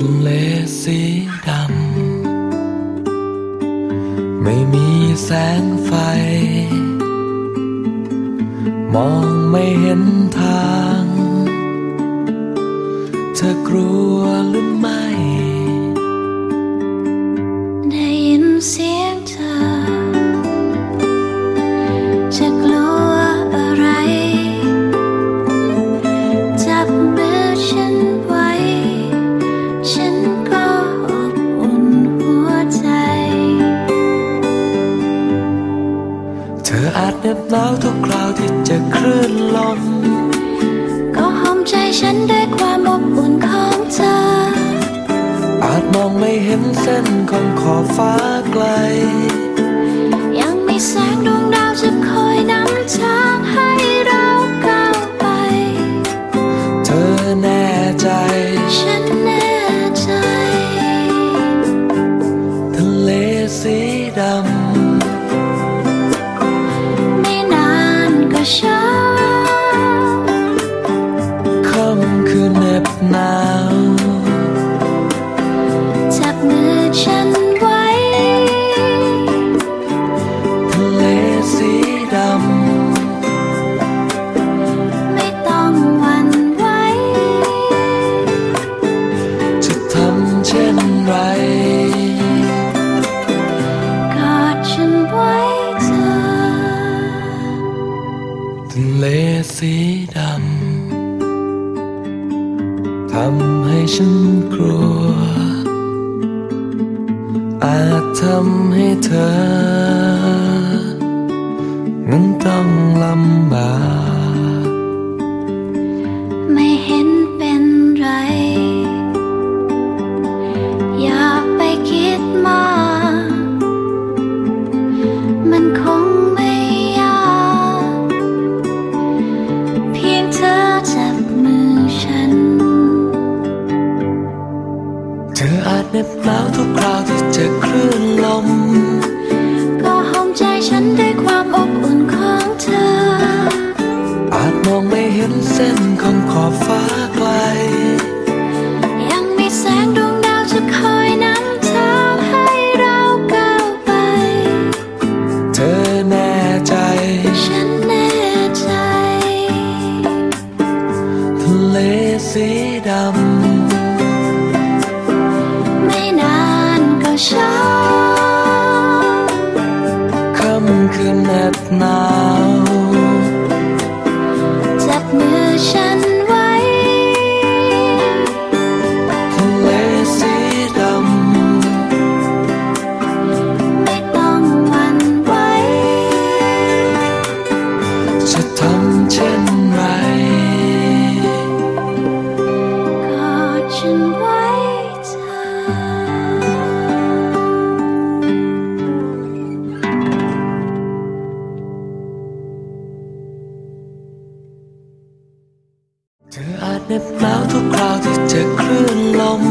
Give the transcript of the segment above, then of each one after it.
ทะเลสีดำ ไม่มีแสงไฟ มองไม่เห็นทาง เธอกลัวหรือไม่ ได้ยินเสียงเธอจะก น็บหนาวทุกคราวที่เจอคลื่นลม ก็หอมใจฉันด้วยความอบอุ่นของเธอ อาจมองไม่เห็นเส้นของขอบฟ้าไกล ยังมีแสงดวงดาวจะคอยนำทางให้เราก้าวไป เธอแน่ใจ ฉันแน่ใจ ทะเลสีดไคืนเหน็บหนาวจับมือฉันไว้ทะเลสีำจะทำเช่นไรกอดฉันไว้เธอทะเลสีดำทำให้ฉันกลัว อาจทำให้เธอ นั้นต้องลำบาก ขอบฟ้าไกล ยังมีแสงดวงดาวจะคอยนำทางให้เราก้าวไป เธอแน่ใจ ฉันแน่ใจทะเลสีดำ ไม่นานก็เช้าำค่ำคืนเหน็บหนาว เน็บหนาวทุกคราวที่เจอคลื่นลม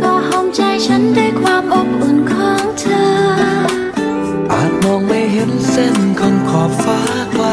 ก็หอมใจฉันด้วยความอบอุ่นของเธอ อาจมองไม่เห็นเส้นของขอบฟ้าไกล